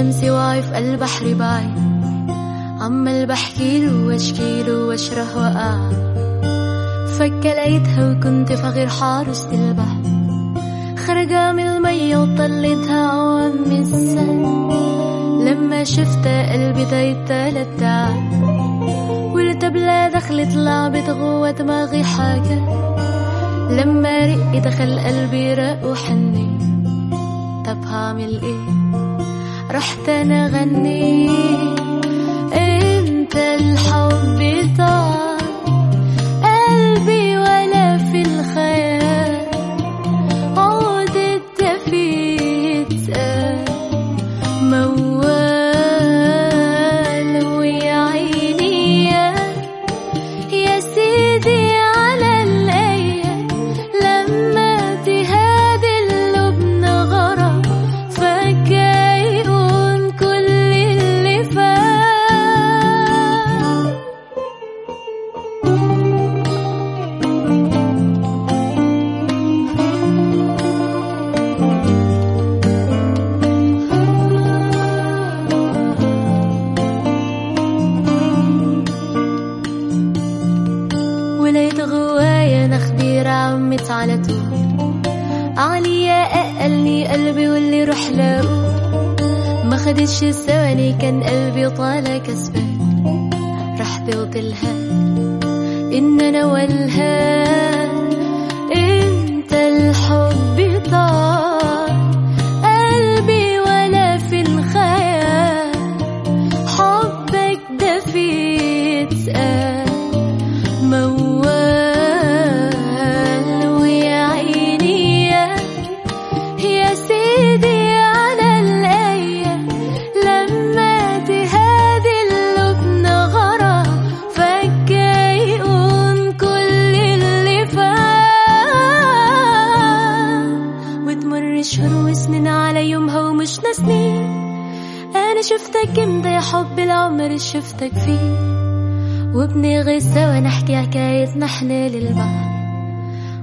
الشمس واقف البحر بعيد عمال بحكيله واشكيله واشرح وقع فك لقيتها وكنت فغير حارس البحر. خرجة من المية وطلتها عوام السن لما شفتها قلبي ضايق تلات تعب والتبلة دخلت لعبت جوا دماغي حاجة. لما رقي دخل قلبي رق وحني طب هعمل إيه؟ رحت أنا غني أنت الحب طار قلبي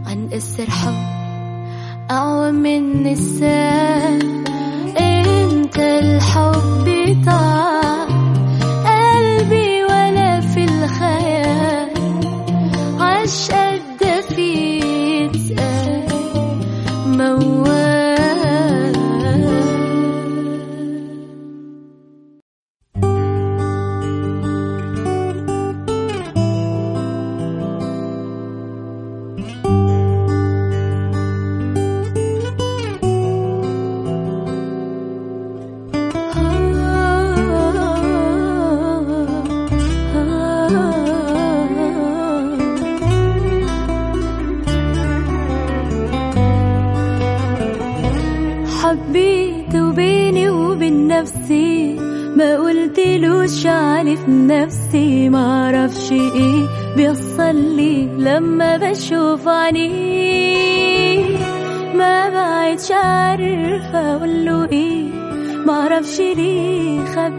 عن قصة حب أعوى من السام إنت الحب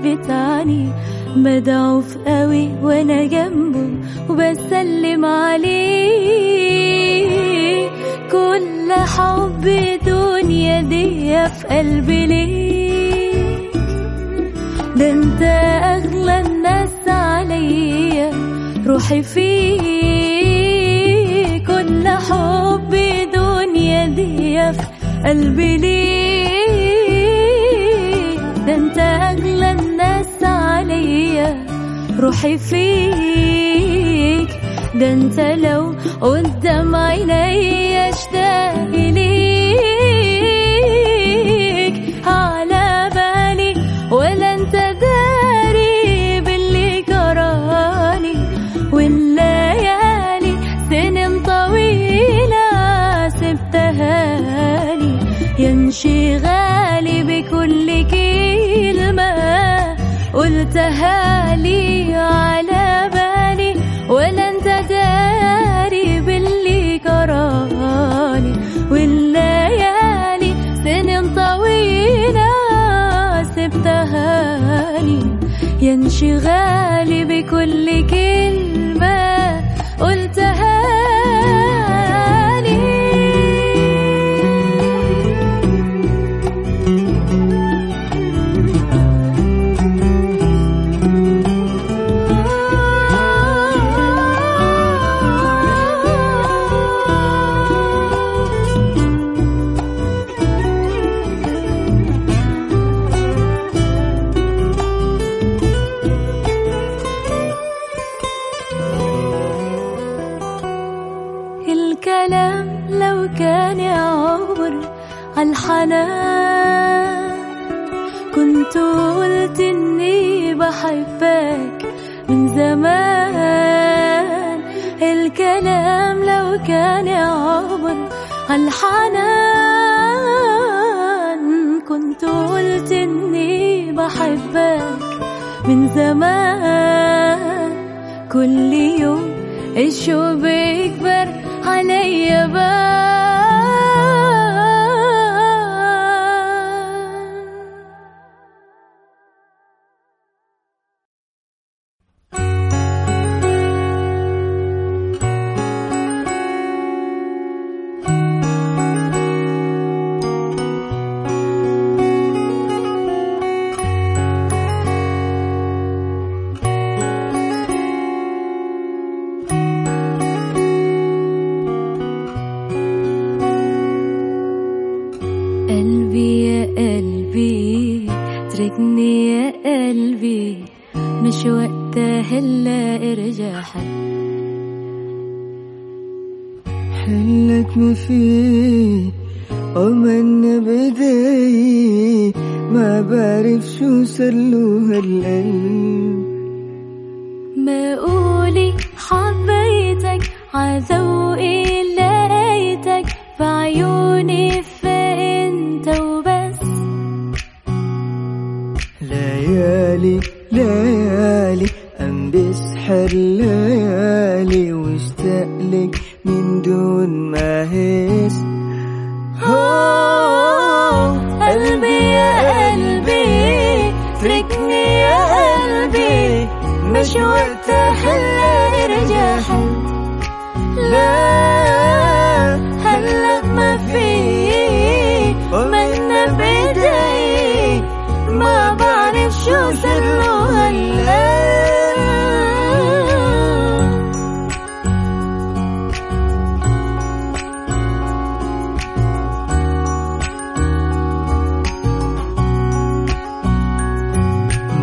ليه خبت عني مضعوف قوي وأنا جنبه وبسلم عليه. كل حب دنيا دي في قلبي ليه؟ ده انت أغلى الناس عليا روحي فيه. كل حب دنيا دي في قلبي ليه؟ روحي فيك. ده انت لو قدام عيني انشغالي بكل كلمة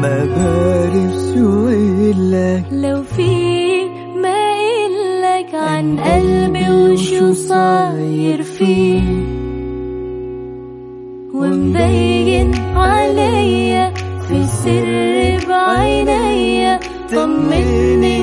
ما بعرفش لو في ما قلك عن قلبي وشو صاير فيه. ومبين عليا في سر بعينيا. طمني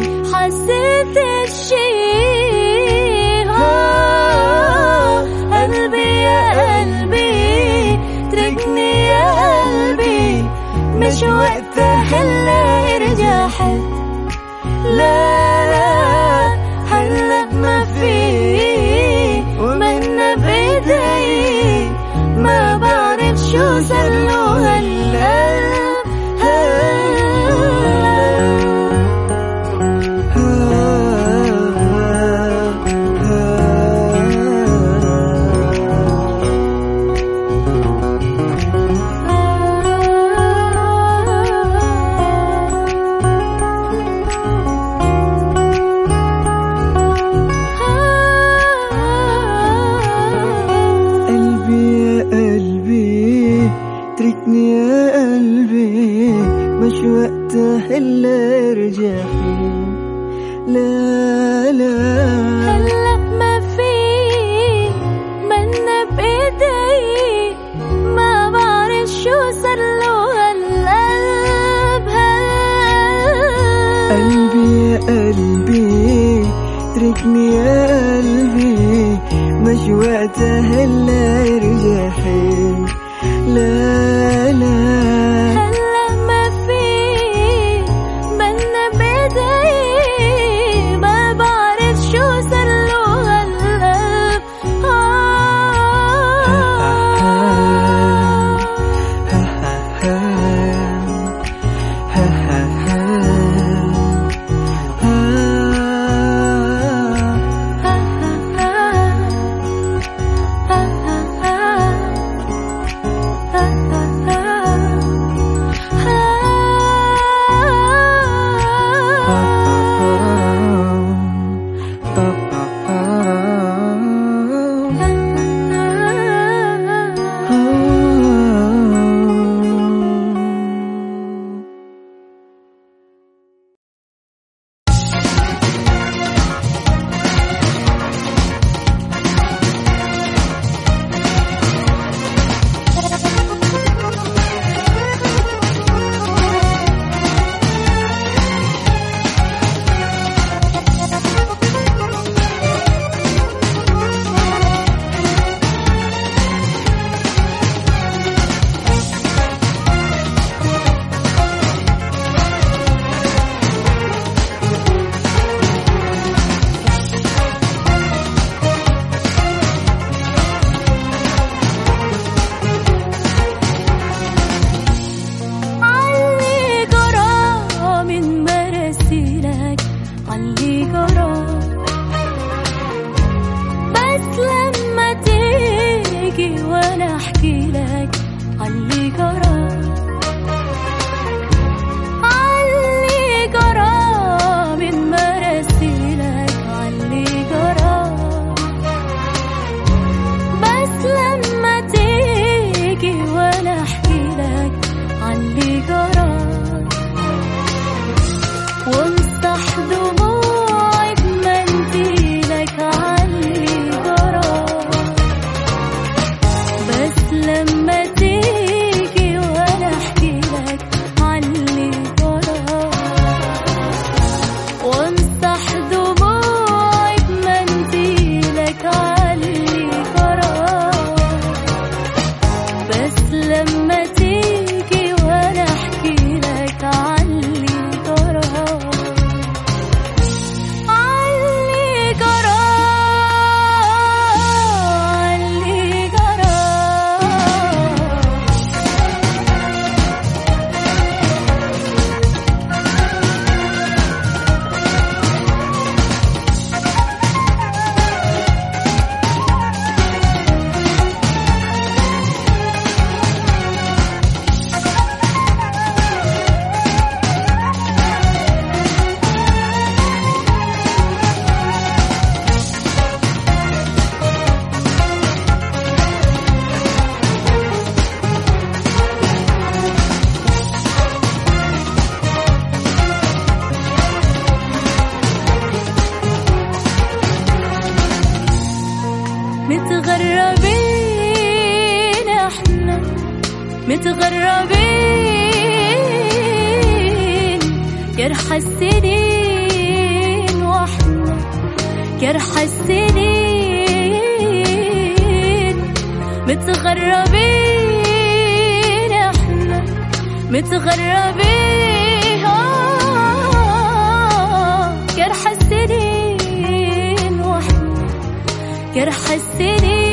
جرح السنين متغربين إحنا متغربين. آه، جرح السنين وإحنا جرح السنين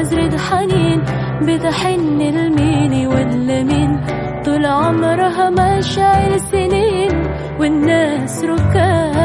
نزرة حنين بتحن لمين مين طول عمرها مشاعر سنين والناس ركاب.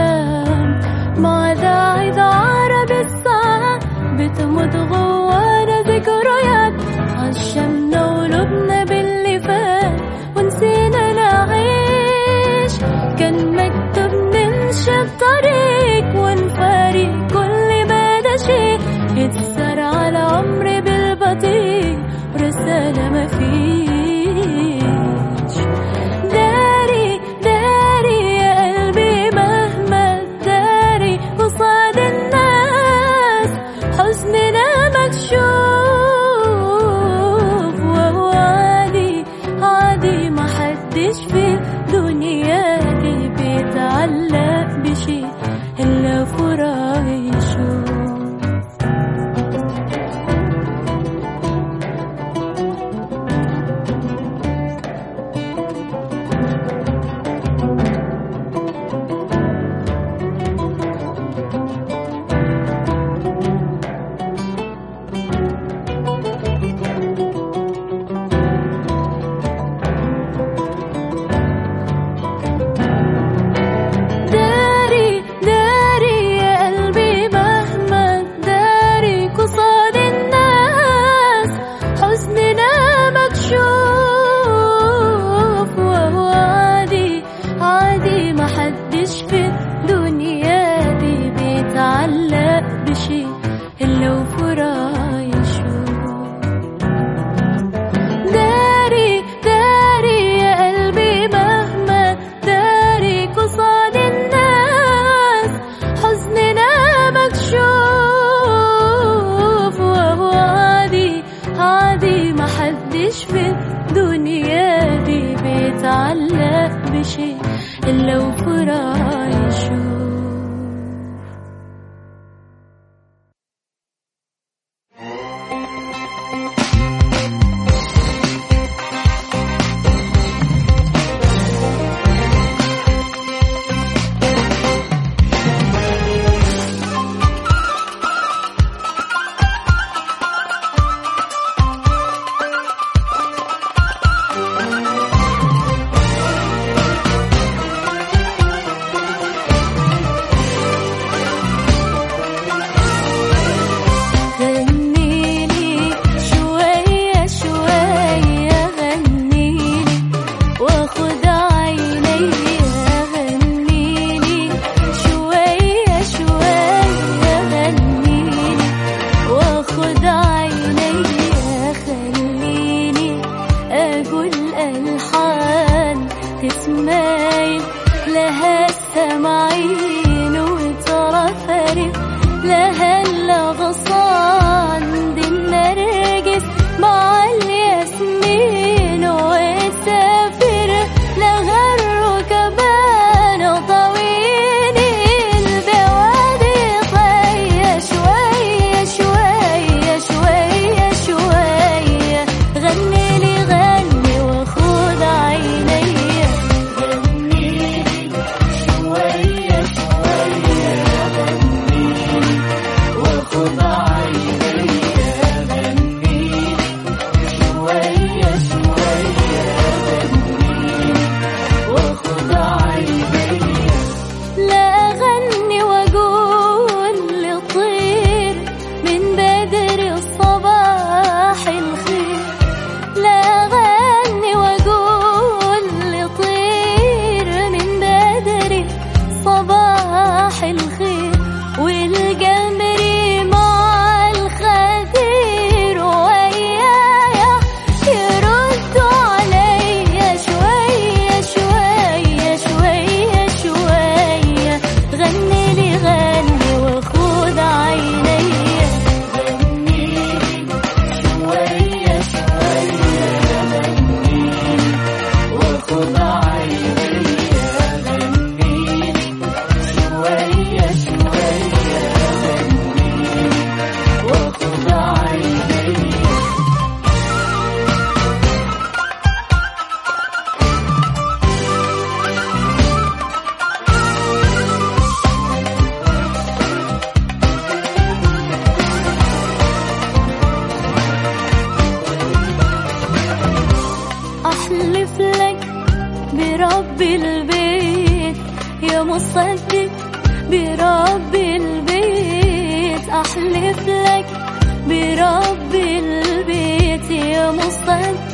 البيت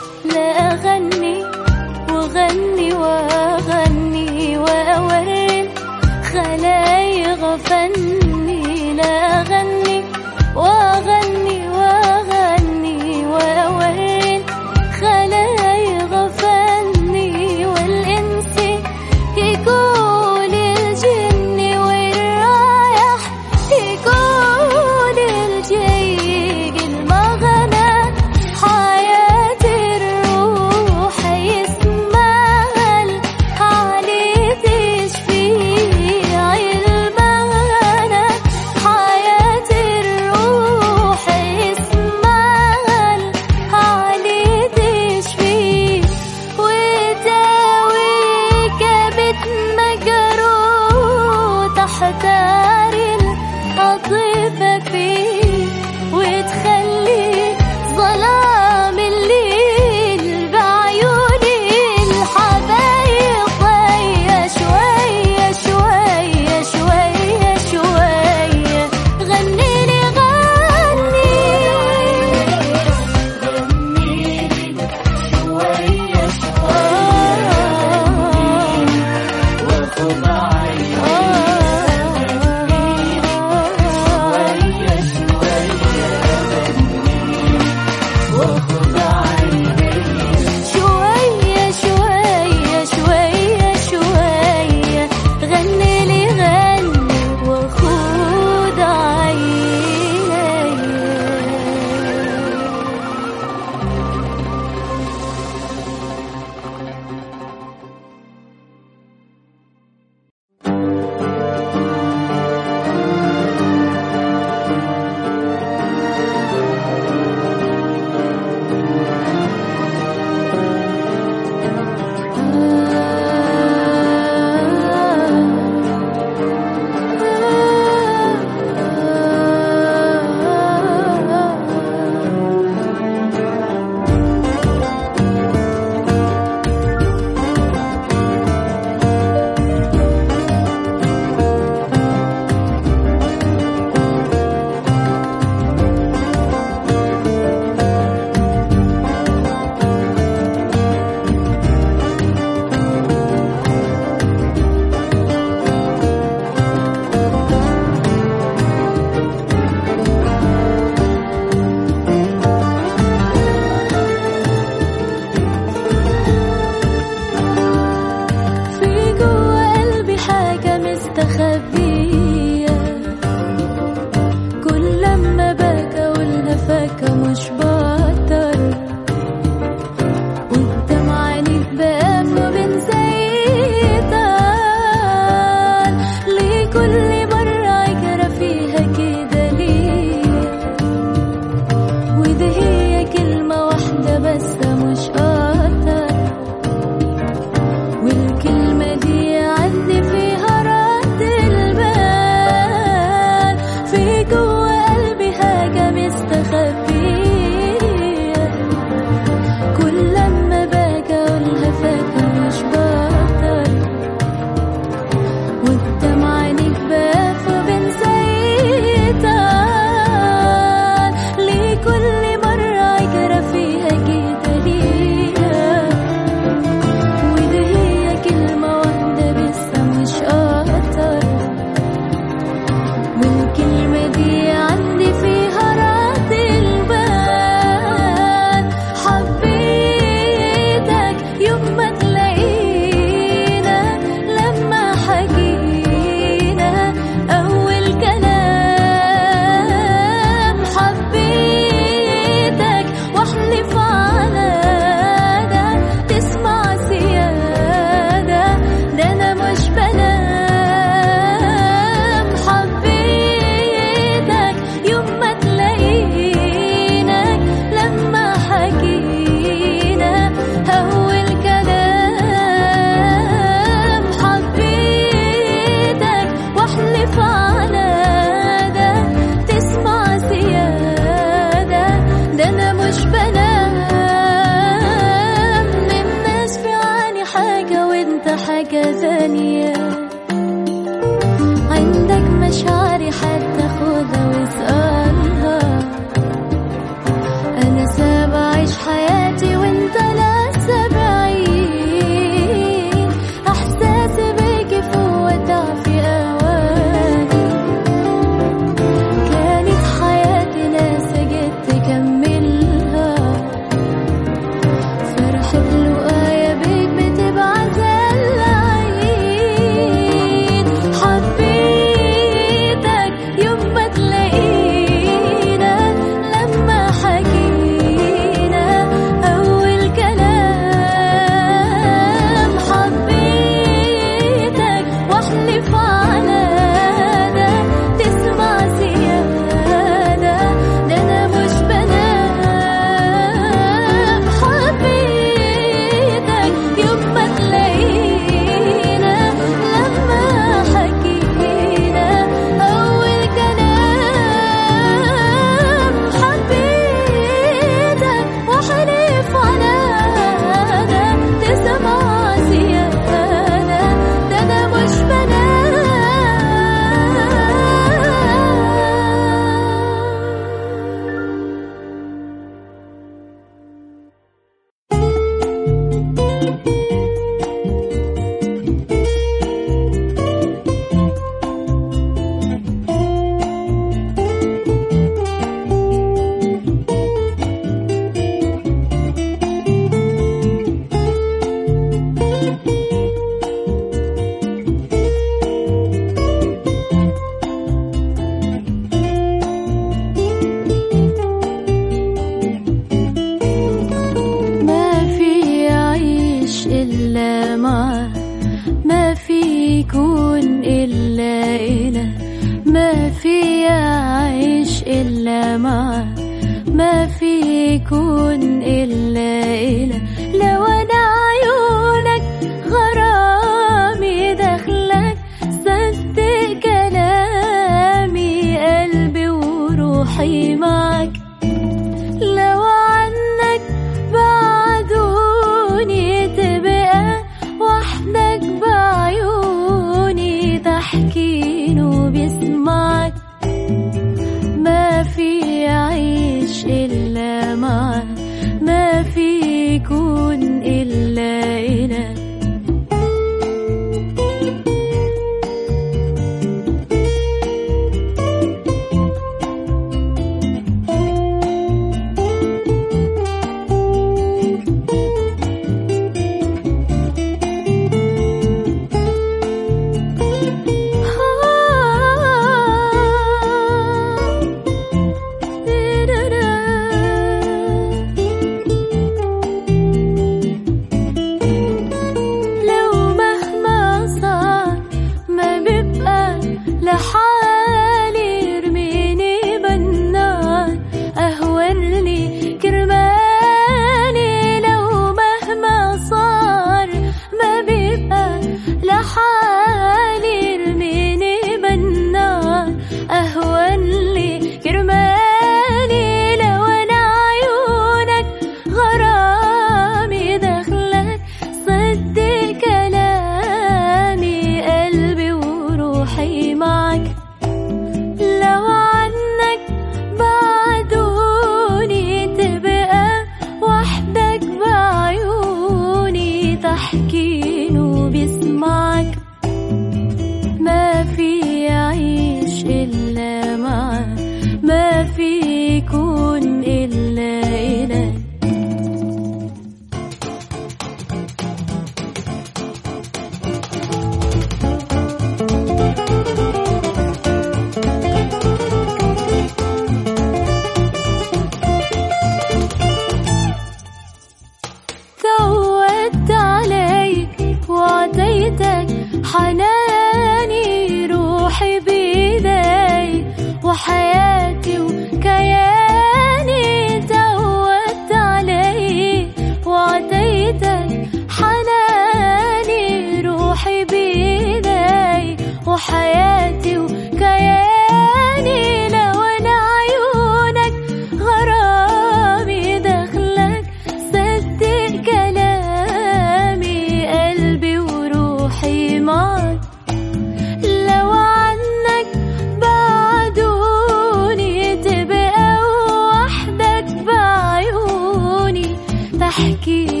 bahagia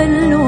joven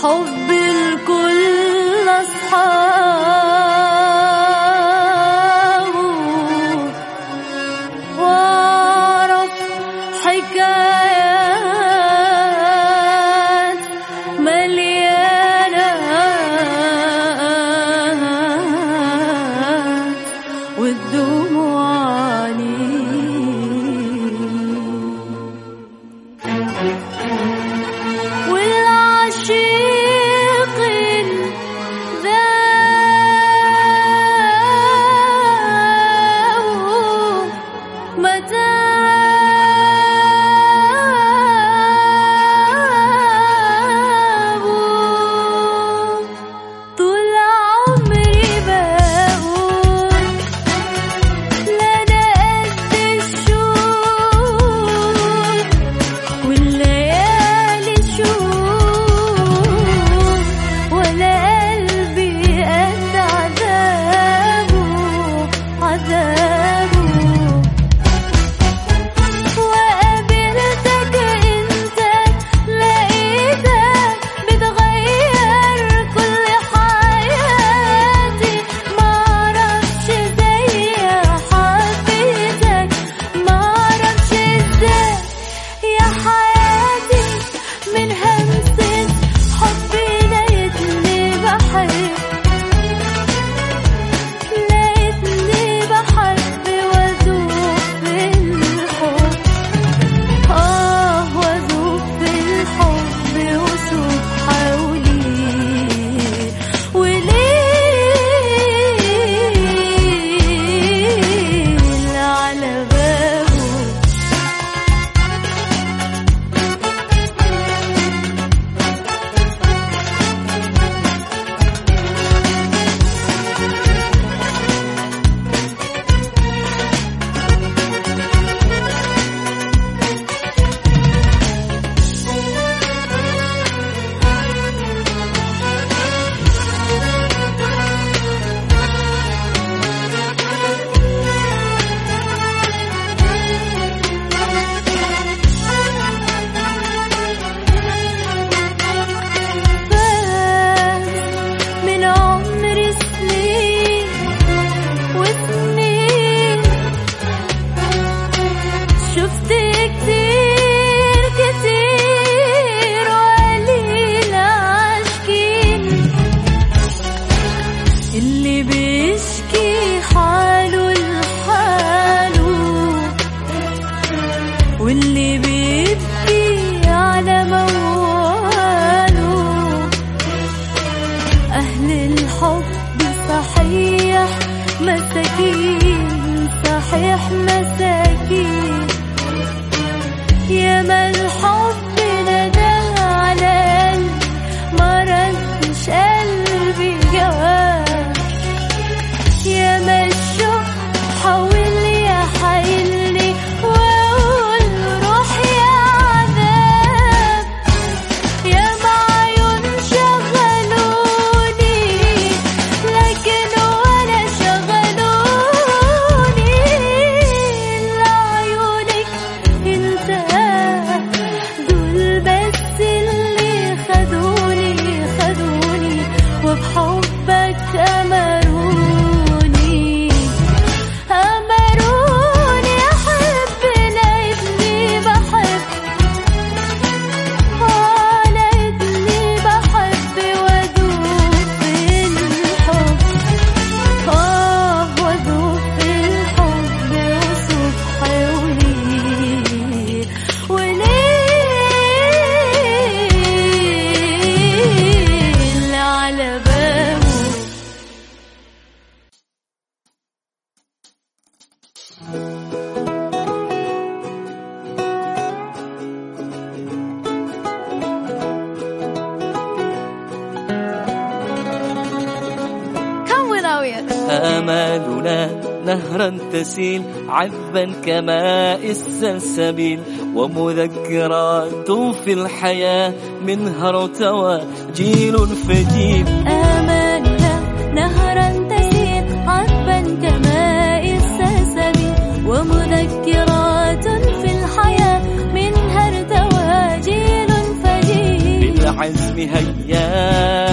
whole كماء السلسبيل ومذكرات في الحياة منها ارتوى جيل فجيل. آمنت نهرا تسيل عذبا كماء السلسبيل ومذكرات في الحياة منها ارتوى جيل فجيل. بالعزم هيا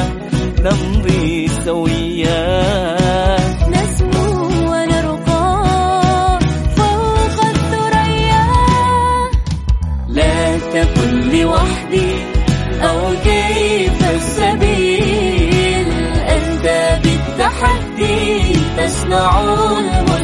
نمضي سويا. لوحدي أو كيف السبيل؟ أنت بالتحدي تصنع الملك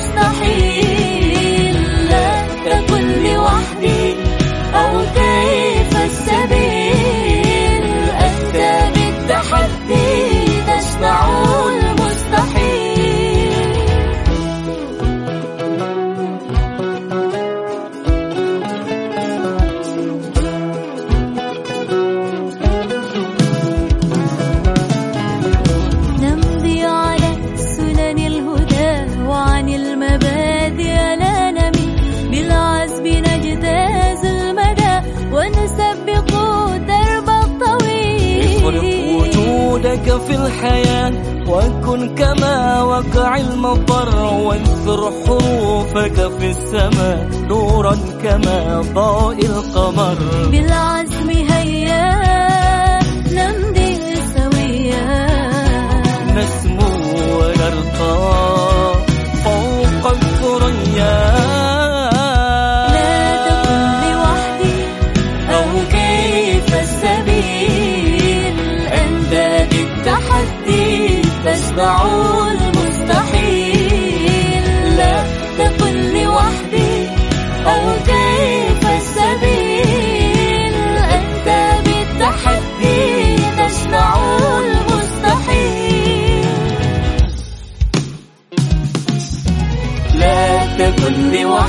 المطر وانثر حروفك في السماء نورا كما ضاء القمر. بالعين be one.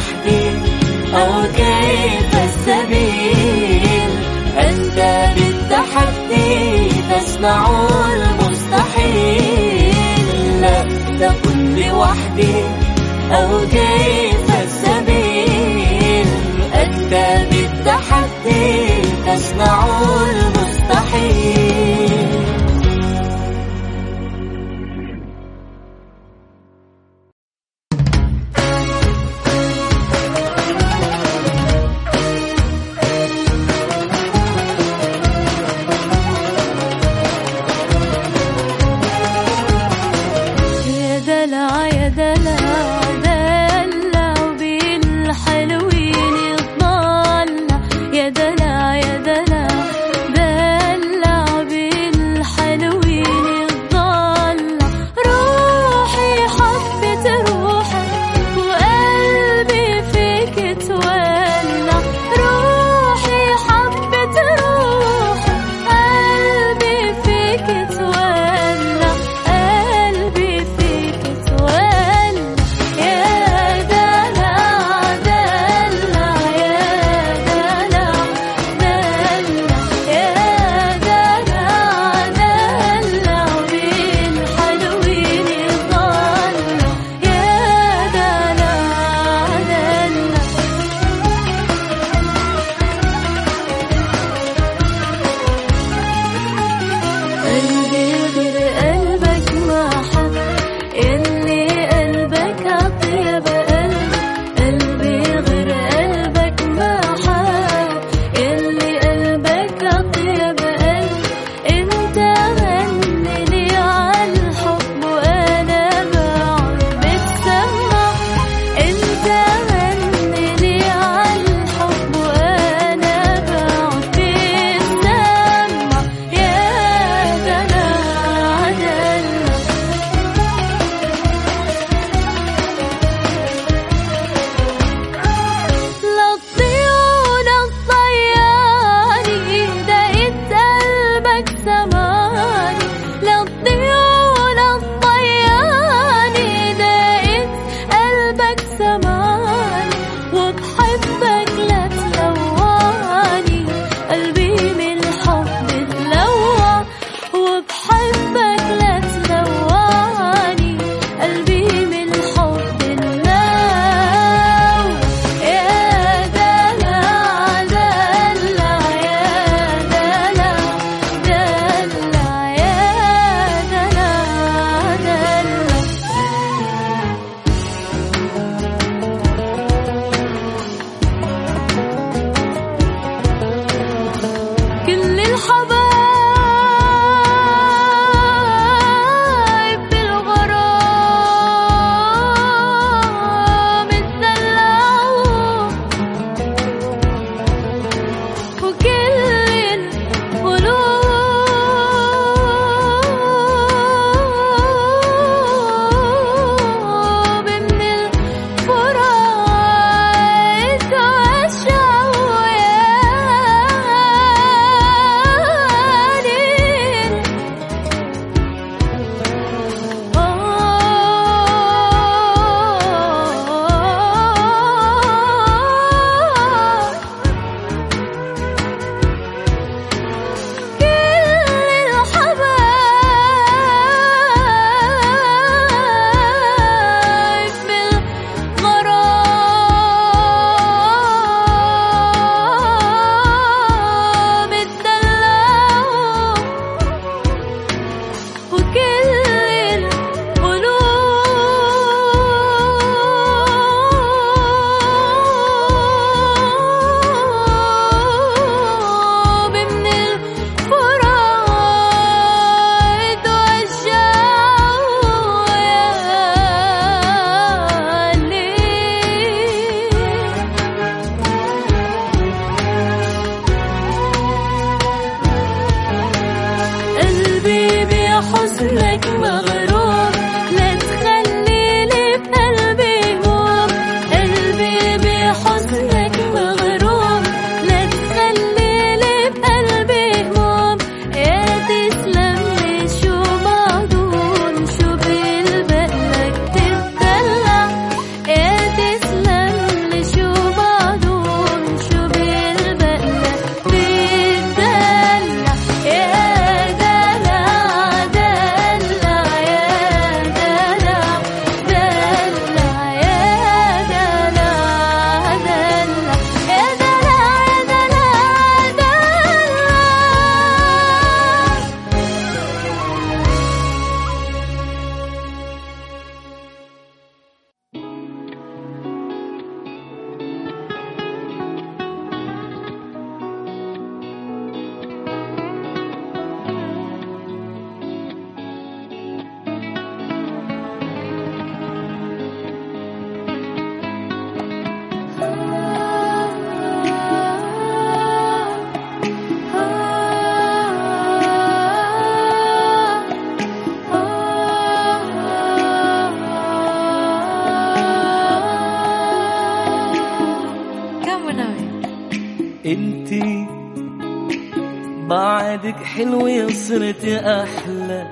بعدك حلوة صرت أحلى.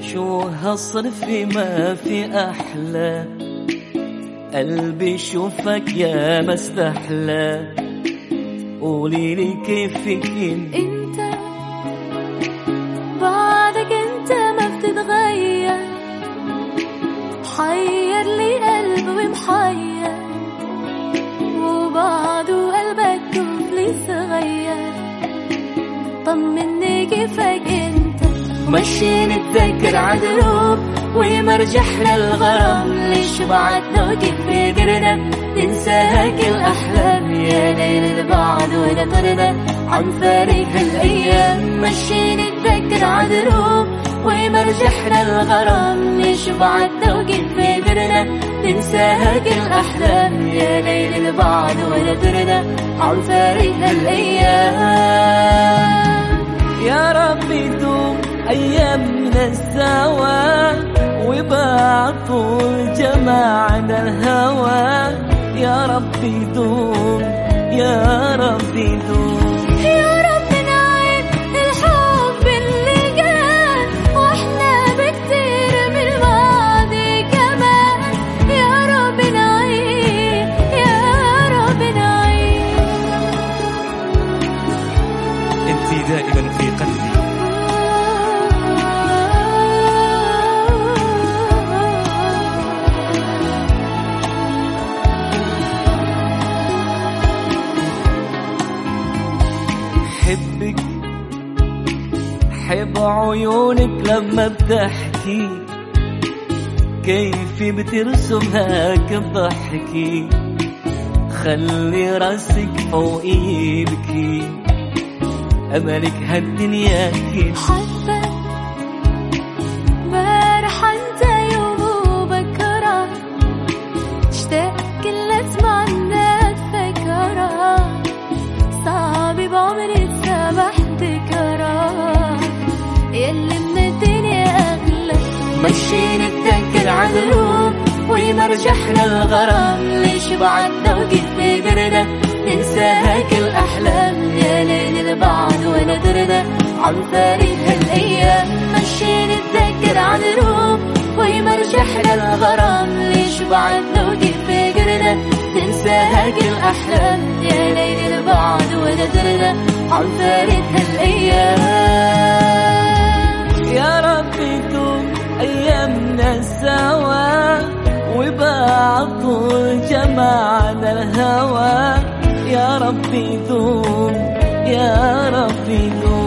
شو هالصرفي ما في أحلى. قلبي شوفك يا ما استحلى. قولي لي كيفك إنت؟ نتذكر عدروب ومرجح للغرام ليش بعدنا وكيف قدرنا ننسى هيك الأحلام يا ليل البعد ونطرنا عن فارق هالأيام مشي نتذكر عدروب ومرجح للغرام ليش بعدنا وكيف قدرنا ننسى هيك الأحلام يا ليل البعد ونطرنا عن فارق هالأيام يا ربي دوم أيامنا سوا وبعطول جمعنا الهوى يا ربي دوم يا ربي دوم حب عيونك لما بتحكي. كيف بترسم هاك خلي راسك فوقي يبكي أملك هالدنيا كل بعدنا قدرنا ننسى هيك الأحلام يا ليل البعد ونادرنا عن فارق هالأيام. مشي نتذكر عذروب ومرجح للغرام ليش بعدنا قدرنا ننسى هيك الأحلام يا ليل البعد ونادرنا عن فارق هالأيام. يا ربي دوم أيامنا سوا. وبعطول جمعنا الهوى. يا ربي دوم يا ربي دوم